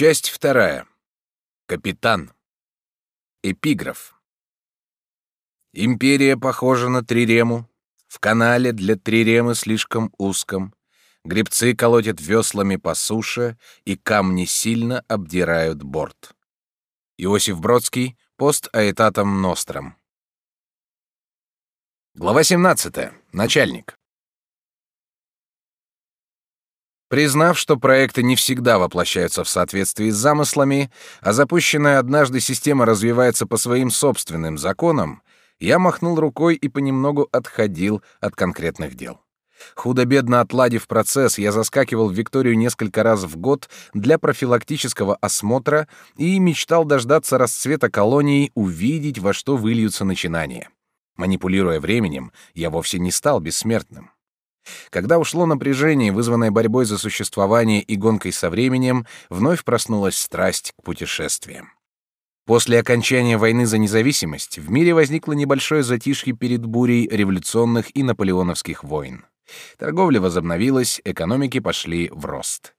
Часть вторая. Капитан. Эпиграф. Империя похожа на трирему. В канале для триремы слишком узком. Гребцы колотят веслами по суше, и камни сильно обдирают борт. Иосиф Бродский, пост аэтатом ностром. Глава 17. Начальник. Признав, что проекты не всегда воплощаются в соответствии с замыслами, а запущенная однажды система развивается по своим собственным законам, я махнул рукой и понемногу отходил от конкретных дел. Худо-бедно отладив процесс, я заскакивал в Викторию несколько раз в год для профилактического осмотра и мечтал дождаться расцвета колонии, увидеть, во что выльются начинания. Манипулируя временем, я вовсе не стал бессмертным. Когда ушло напряжение, вызванное борьбой за существование и гонкой со временем, вновь проснулась страсть к путешествиям. После окончания войны за независимость в мире возникло небольшое затишье перед бурей революционных и наполеоновских войн. Торговля возобновилась, экономики пошли в рост.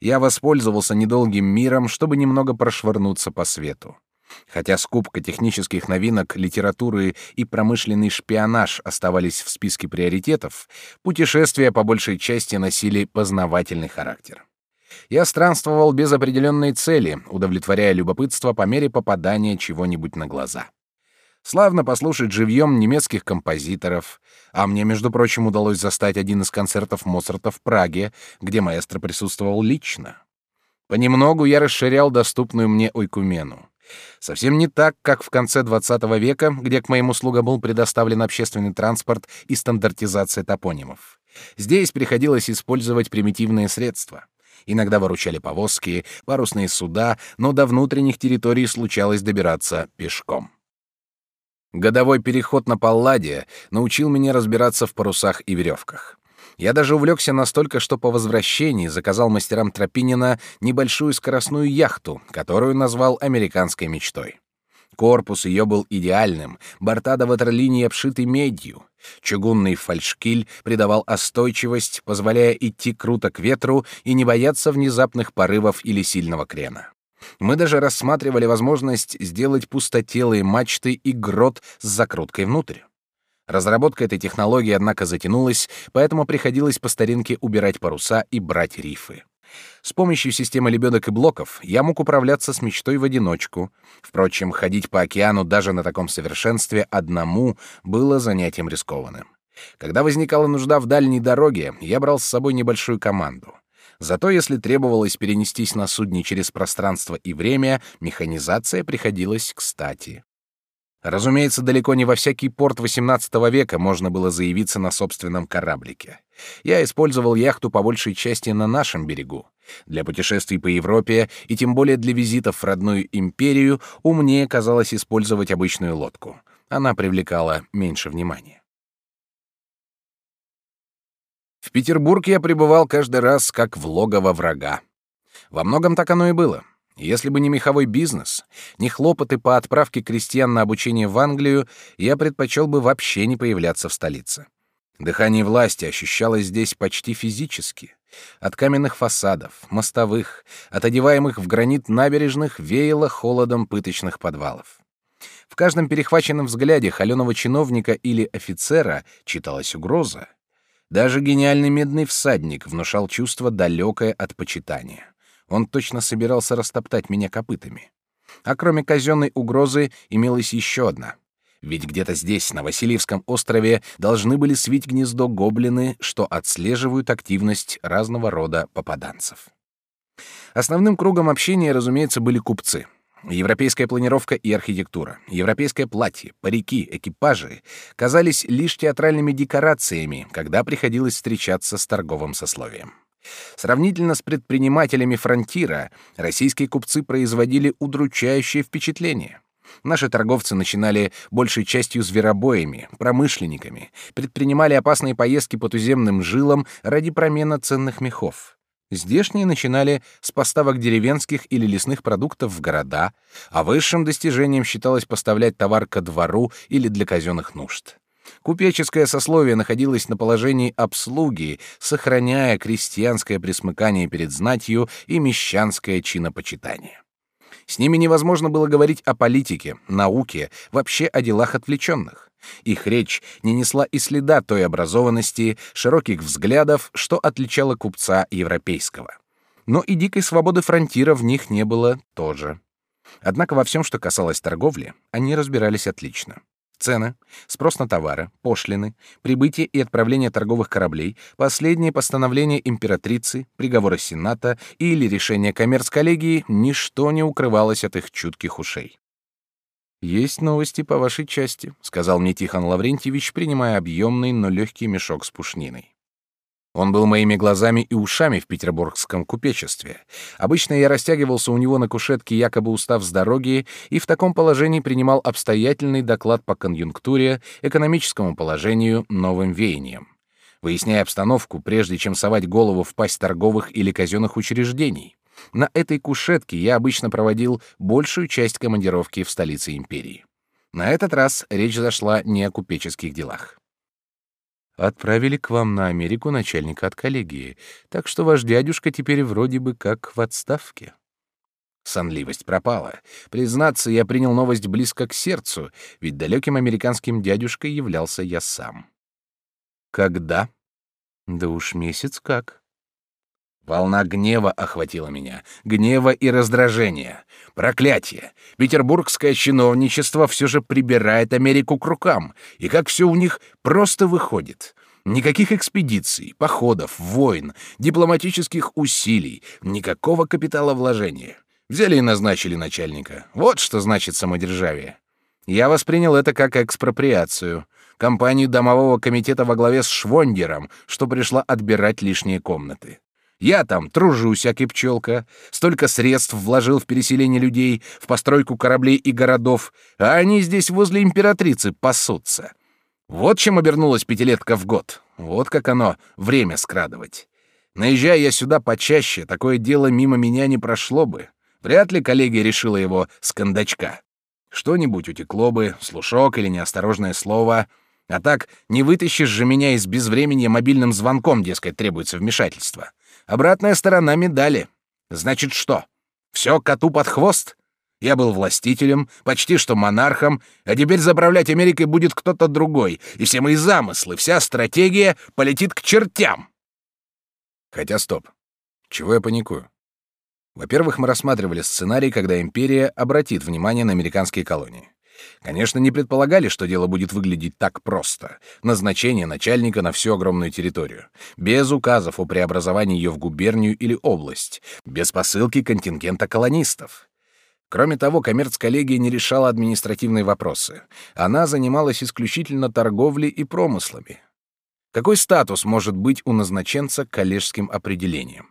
Я воспользовался недолгим миром, чтобы немного прошвырнуться по свету. Хотя скупка технических новинок, литературы и промышленный шпионаж оставались в списке приоритетов, путешествия по большей части носили познавательный характер. Я странствовал без определенной цели, удовлетворяя любопытство по мере попадания чего-нибудь на глаза. Славно послушать живьем немецких композиторов, а мне, между прочим, удалось застать один из концертов Моцарта в Праге, где маэстро присутствовал лично. Понемногу я расширял доступную мне ойкумену. Совсем не так, как в конце XX века, где к моим услугам был предоставлен общественный транспорт и стандартизация топонимов. Здесь приходилось использовать примитивные средства. Иногда выручали повозки, парусные суда, но до внутренних территорий случалось добираться пешком. Годовой переход на Палладе научил меня разбираться в парусах и веревках. Я даже увлекся настолько, что по возвращении заказал мастерам Тропинина небольшую скоростную яхту, которую назвал «Американской мечтой». Корпус ее был идеальным, борта до ватерлинии обшиты медью. Чугунный фальшкиль придавал остойчивость, позволяя идти круто к ветру и не бояться внезапных порывов или сильного крена. Мы даже рассматривали возможность сделать пустотелые мачты и грот с закруткой внутрь. Разработка этой технологии, однако, затянулась, поэтому приходилось по старинке убирать паруса и брать рифы. С помощью системы лебедок и блоков я мог управляться с мечтой в одиночку. Впрочем, ходить по океану даже на таком совершенстве одному было занятием рискованным. Когда возникала нужда в дальней дороге, я брал с собой небольшую команду. Зато если требовалось перенестись на судне через пространство и время, механизация приходилась кстати. Разумеется, далеко не во всякий порт XVIII века можно было заявиться на собственном кораблике. Я использовал яхту по большей части на нашем берегу. Для путешествий по Европе и тем более для визитов в родную империю умнее казалось использовать обычную лодку. Она привлекала меньше внимания. В Петербург я прибывал каждый раз как в логово врага. Во многом так оно и было. Если бы не меховой бизнес, не хлопоты по отправке крестьян на обучение в Англию, я предпочел бы вообще не появляться в столице. Дыхание власти ощущалось здесь почти физически. От каменных фасадов, мостовых, от одеваемых в гранит набережных веяло холодом пыточных подвалов. В каждом перехваченном взгляде холеного чиновника или офицера читалась угроза. Даже гениальный медный всадник внушал чувство далекое от почитания. Он точно собирался растоптать меня копытами. А кроме казенной угрозы имелась еще одна. Ведь где-то здесь, на Васильевском острове, должны были свить гнездо гоблины, что отслеживают активность разного рода попаданцев. Основным кругом общения, разумеется, были купцы. Европейская планировка и архитектура, европейское платье, парики, экипажи казались лишь театральными декорациями, когда приходилось встречаться с торговым сословием. Сравнительно с предпринимателями фронтира, российские купцы производили удручающее впечатление. Наши торговцы начинали большей частью зверобоями, промышленниками, предпринимали опасные поездки по туземным жилам ради промена ценных мехов. Здешние начинали с поставок деревенских или лесных продуктов в города, а высшим достижением считалось поставлять товар ко двору или для казенных нужд. Купеческое сословие находилось на положении обслуги, сохраняя крестьянское присмыкание перед знатью и мещанское чинопочитание. С ними невозможно было говорить о политике, науке, вообще о делах отвлеченных. Их речь не несла и следа той образованности, широких взглядов, что отличало купца европейского. Но и дикой свободы фронтира в них не было тоже. Однако во всем, что касалось торговли, они разбирались отлично. Цены, спрос на товары, пошлины, прибытие и отправление торговых кораблей, последние постановления императрицы, приговоры Сената или решения коммерц-коллегии — ничто не укрывалось от их чутких ушей. «Есть новости по вашей части», — сказал мне Тихон Лаврентьевич, принимая объемный, но легкий мешок с пушниной. Он был моими глазами и ушами в петербургском купечестве. Обычно я растягивался у него на кушетке, якобы устав с дороги, и в таком положении принимал обстоятельный доклад по конъюнктуре, экономическому положению, новым веяниям. Выясняя обстановку, прежде чем совать голову в пасть торговых или казенных учреждений. На этой кушетке я обычно проводил большую часть командировки в столице империи. На этот раз речь зашла не о купеческих делах. Отправили к вам на Америку начальника от коллегии, так что ваш дядюшка теперь вроде бы как в отставке. Сонливость пропала. Признаться, я принял новость близко к сердцу, ведь далеким американским дядюшкой являлся я сам. Когда? Да уж месяц как. Волна гнева охватила меня, гнева и раздражения. Проклятие! Петербургское чиновничество все же прибирает Америку к рукам, и как все у них просто выходит. Никаких экспедиций, походов, войн, дипломатических усилий, никакого капитала вложения. Взяли и назначили начальника. Вот что значит самодержавие. Я воспринял это как экспроприацию, компанию домового комитета во главе с Швондером, что пришла отбирать лишние комнаты. Я там тружусь, аки пчелка, столько средств вложил в переселение людей, в постройку кораблей и городов, а они здесь возле императрицы пасутся. Вот чем обернулась пятилетка в год. Вот как оно время скрадывать. Наезжая я сюда почаще, такое дело мимо меня не прошло бы. Вряд ли коллегия решила его с кондачка. Что-нибудь утекло бы, слушок или неосторожное слово. А так не вытащишь же меня из безвременья мобильным звонком, дескать, требуется вмешательство. Обратная сторона медали. Значит что? Все коту под хвост? Я был властителем, почти что монархом, а теперь заправлять Америкой будет кто-то другой, и все мои замыслы, вся стратегия полетит к чертям. Хотя стоп. Чего я паникую? Во-первых, мы рассматривали сценарий, когда империя обратит внимание на американские колонии. Конечно, не предполагали, что дело будет выглядеть так просто. Назначение начальника на всю огромную территорию. Без указов о преобразовании ее в губернию или область. Без посылки контингента колонистов. Кроме того, коммерц-коллегия не решала административные вопросы. Она занималась исключительно торговлей и промыслами. Какой статус может быть у назначенца коллежским определением?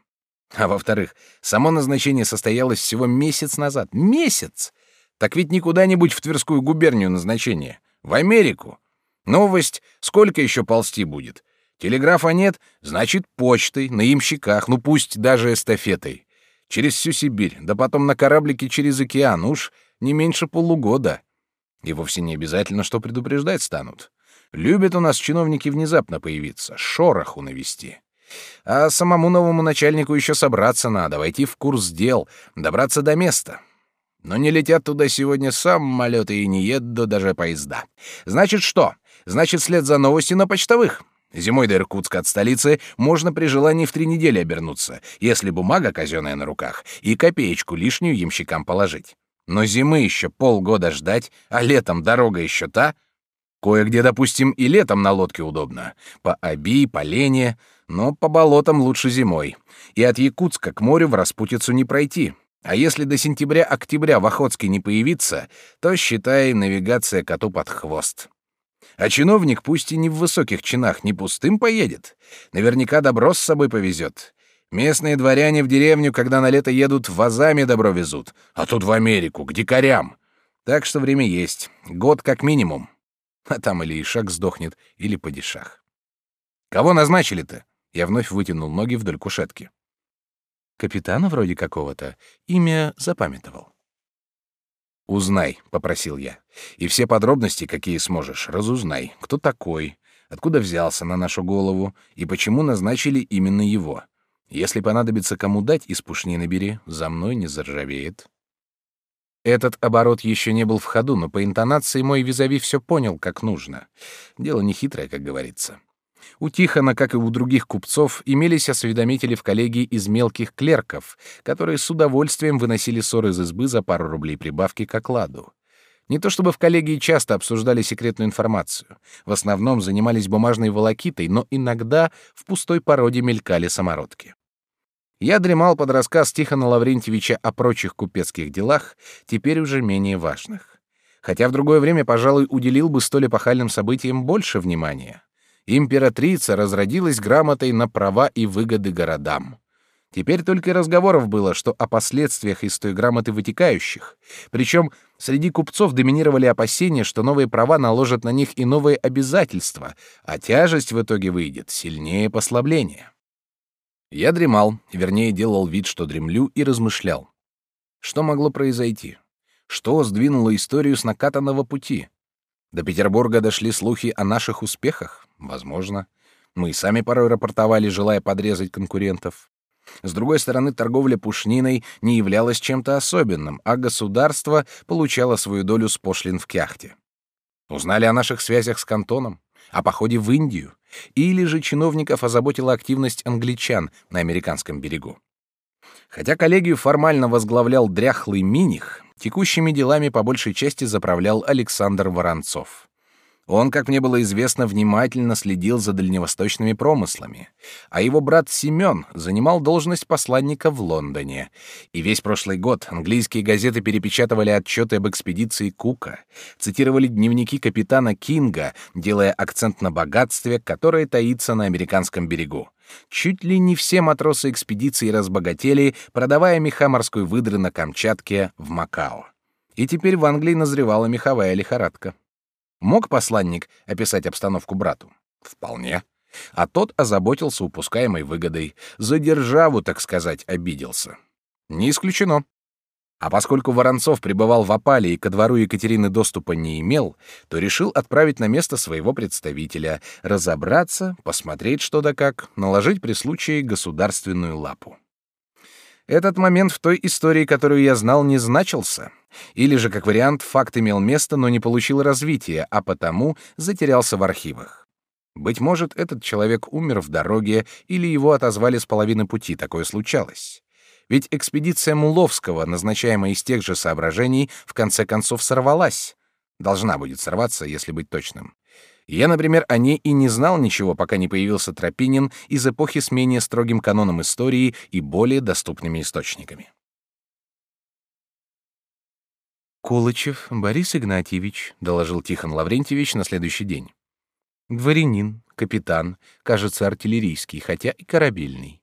А во-вторых, само назначение состоялось всего месяц назад. Месяц! Так ведь не куда-нибудь в Тверскую губернию назначение, в Америку. Новость сколько еще ползти будет? Телеграфа нет, значит, почтой, на имщиках, ну пусть даже эстафетой. Через всю Сибирь, да потом на кораблике через океан, уж не меньше полугода. И вовсе не обязательно, что предупреждать станут. Любят у нас чиновники внезапно появиться, шороху навести. А самому новому начальнику еще собраться надо, войти в курс дел, добраться до места. Но не летят туда сегодня самолеты и не едут даже поезда. Значит что? Значит, след за новостью на почтовых. Зимой до Иркутска от столицы можно при желании в три недели обернуться, если бумага казенная на руках, и копеечку лишнюю ямщикам положить. Но зимы еще полгода ждать, а летом дорога еще та. Кое-где, допустим, и летом на лодке удобно. По Оби, по Лене, но по болотам лучше зимой. И от Якутска к морю в распутицу не пройти. А если до сентября-октября в Охотске не появиться, то, считай, навигация коту под хвост. А чиновник, пусть и не в высоких чинах, не пустым поедет. Наверняка добро с собой повезет. Местные дворяне в деревню, когда на лето едут, вазами добро везут. А тут в Америку, к дикарям. Так что время есть. Год как минимум. А там или Ишак сдохнет, или падишах. Кого назначили-то? Я вновь вытянул ноги вдоль кушетки. Капитана вроде какого-то. Имя запамятовал. Узнай, попросил я. И все подробности, какие сможешь, разузнай. Кто такой? Откуда взялся на нашу голову и почему назначили именно его? Если понадобится кому дать из пушнины бери, за мной не заржавеет. Этот оборот еще не был в ходу, но по интонации мой визави все понял, как нужно. Дело не хитрое, как говорится. У Тихона, как и у других купцов, имелись осведомители в коллегии из мелких клерков, которые с удовольствием выносили ссоры из избы за пару рублей прибавки к окладу. Не то чтобы в коллегии часто обсуждали секретную информацию. В основном занимались бумажной волокитой, но иногда в пустой породе мелькали самородки. Я дремал под рассказ Тихона Лаврентьевича о прочих купецких делах, теперь уже менее важных. Хотя в другое время, пожалуй, уделил бы столь эпохальным событиям больше внимания императрица разродилась грамотой на права и выгоды городам. Теперь только разговоров было, что о последствиях из той грамоты вытекающих. Причем среди купцов доминировали опасения, что новые права наложат на них и новые обязательства, а тяжесть в итоге выйдет сильнее послабления. Я дремал, вернее, делал вид, что дремлю, и размышлял. Что могло произойти? Что сдвинуло историю с накатанного пути? До Петербурга дошли слухи о наших успехах? Возможно. Мы и сами порой рапортовали, желая подрезать конкурентов. С другой стороны, торговля пушниной не являлась чем-то особенным, а государство получало свою долю с пошлин в кяхте. Узнали о наших связях с кантоном, о походе в Индию, или же чиновников озаботила активность англичан на американском берегу. Хотя коллегию формально возглавлял дряхлый Миних, текущими делами по большей части заправлял Александр Воронцов. Он, как мне было известно, внимательно следил за дальневосточными промыслами, а его брат Семен занимал должность посланника в Лондоне. И весь прошлый год английские газеты перепечатывали отчеты об экспедиции Кука, цитировали дневники капитана Кинга, делая акцент на богатстве, которое таится на американском берегу. Чуть ли не все матросы экспедиции разбогатели, продавая меха морской выдры на Камчатке в Макао. И теперь в Англии назревала меховая лихорадка. Мог посланник описать обстановку брату? Вполне. А тот озаботился упускаемой выгодой, за державу, так сказать, обиделся. Не исключено. А поскольку Воронцов пребывал в опале и ко двору Екатерины доступа не имел, то решил отправить на место своего представителя, разобраться, посмотреть что да как, наложить при случае государственную лапу. Этот момент в той истории, которую я знал, не значился. Или же, как вариант, факт имел место, но не получил развития, а потому затерялся в архивах. Быть может, этот человек умер в дороге, или его отозвали с половины пути, такое случалось. Ведь экспедиция Муловского, назначаемая из тех же соображений, в конце концов сорвалась. Должна будет сорваться, если быть точным. Я, например, о ней и не знал ничего, пока не появился Тропинин из эпохи с менее строгим каноном истории и более доступными источниками. «Колычев Борис Игнатьевич», — доложил Тихон Лаврентьевич на следующий день. «Дворянин, капитан, кажется, артиллерийский, хотя и корабельный.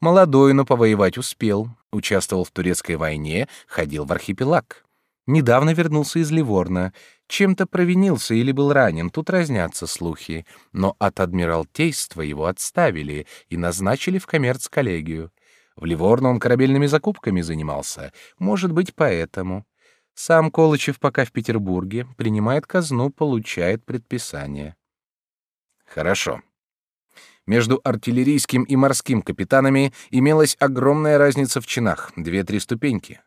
Молодой, но повоевать успел, участвовал в турецкой войне, ходил в архипелаг. Недавно вернулся из Ливорна, чем-то провинился или был ранен, тут разнятся слухи, но от адмиралтейства его отставили и назначили в коммерц-коллегию. В Ливорно он корабельными закупками занимался, может быть, поэтому. Сам Колычев пока в Петербурге, принимает казну, получает предписание. Хорошо. Между артиллерийским и морским капитанами имелась огромная разница в чинах, две-три ступеньки.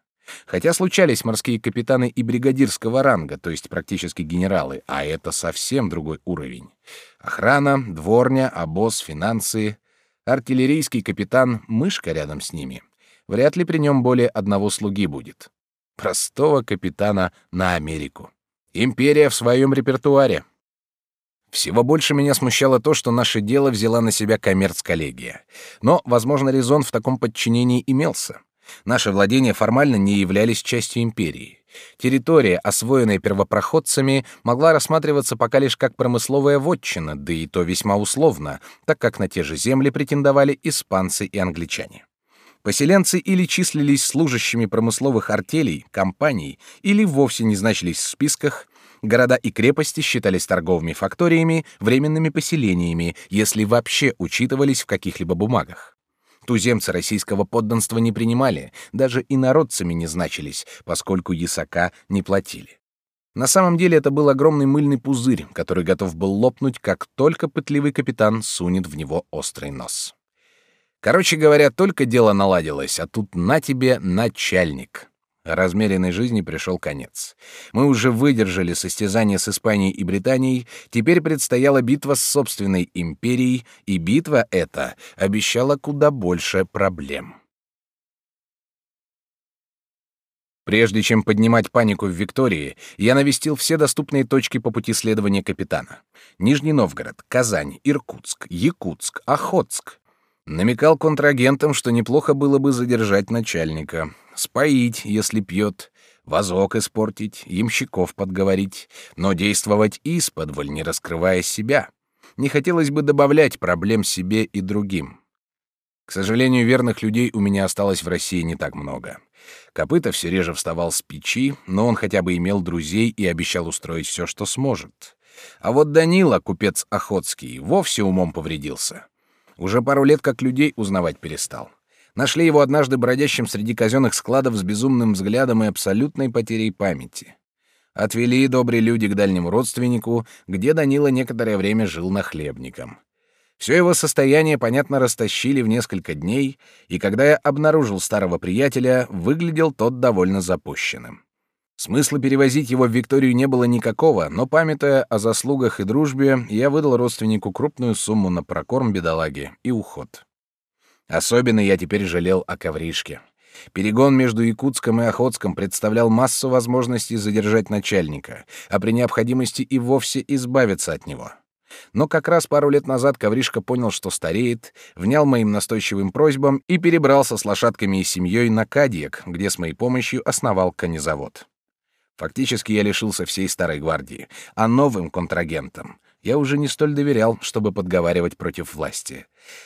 Хотя случались морские капитаны и бригадирского ранга, то есть практически генералы, а это совсем другой уровень. Охрана, дворня, обоз, финансы. Артиллерийский капитан — мышка рядом с ними. Вряд ли при нем более одного слуги будет. Простого капитана на Америку. Империя в своем репертуаре. Всего больше меня смущало то, что наше дело взяла на себя коммерц-коллегия. Но, возможно, резон в таком подчинении имелся. Наши владения формально не являлись частью империи. Территория, освоенная первопроходцами, могла рассматриваться пока лишь как промысловая вотчина, да и то весьма условно, так как на те же земли претендовали испанцы и англичане. Поселенцы или числились служащими промысловых артелей, компаний, или вовсе не значились в списках, города и крепости считались торговыми факториями, временными поселениями, если вообще учитывались в каких-либо бумагах. Туземцы российского подданства не принимали, даже инородцами не значились, поскольку ясака не платили. На самом деле это был огромный мыльный пузырь, который готов был лопнуть, как только пытливый капитан сунет в него острый нос. Короче говоря, только дело наладилось, а тут на тебе начальник. Размеренной жизни пришел конец. Мы уже выдержали состязание с Испанией и Британией, теперь предстояла битва с собственной империей, и битва эта обещала куда больше проблем. Прежде чем поднимать панику в Виктории, я навестил все доступные точки по пути следования капитана. Нижний Новгород, Казань, Иркутск, Якутск, Охотск. Намекал контрагентам, что неплохо было бы задержать начальника, споить, если пьет, вазок испортить, ямщиков подговорить, но действовать исподволь, не раскрывая себя. Не хотелось бы добавлять проблем себе и другим. К сожалению, верных людей у меня осталось в России не так много. Копыта все реже вставал с печи, но он хотя бы имел друзей и обещал устроить все, что сможет. А вот Данила, купец Охотский, вовсе умом повредился. Уже пару лет как людей узнавать перестал. Нашли его однажды бродящим среди казенных складов с безумным взглядом и абсолютной потерей памяти. Отвели добрые люди к дальнему родственнику, где Данила некоторое время жил нахлебником. Все его состояние, понятно, растащили в несколько дней, и когда я обнаружил старого приятеля, выглядел тот довольно запущенным. Смысла перевозить его в Викторию не было никакого, но, памятая о заслугах и дружбе, я выдал родственнику крупную сумму на прокорм бедолаги и уход. Особенно я теперь жалел о ковришке. Перегон между Якутском и Охотском представлял массу возможностей задержать начальника, а при необходимости и вовсе избавиться от него. Но как раз пару лет назад Ковришка понял, что стареет, внял моим настойчивым просьбам и перебрался с лошадками и семьей на Кадьек, где с моей помощью основал конезавод. Фактически я лишился всей старой гвардии, а новым контрагентам я уже не столь доверял, чтобы подговаривать против власти.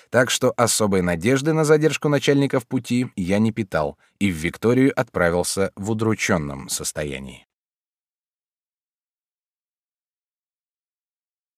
Так что особой надежды на задержку начальника в пути я не питал и в Викторию отправился в удрученном состоянии.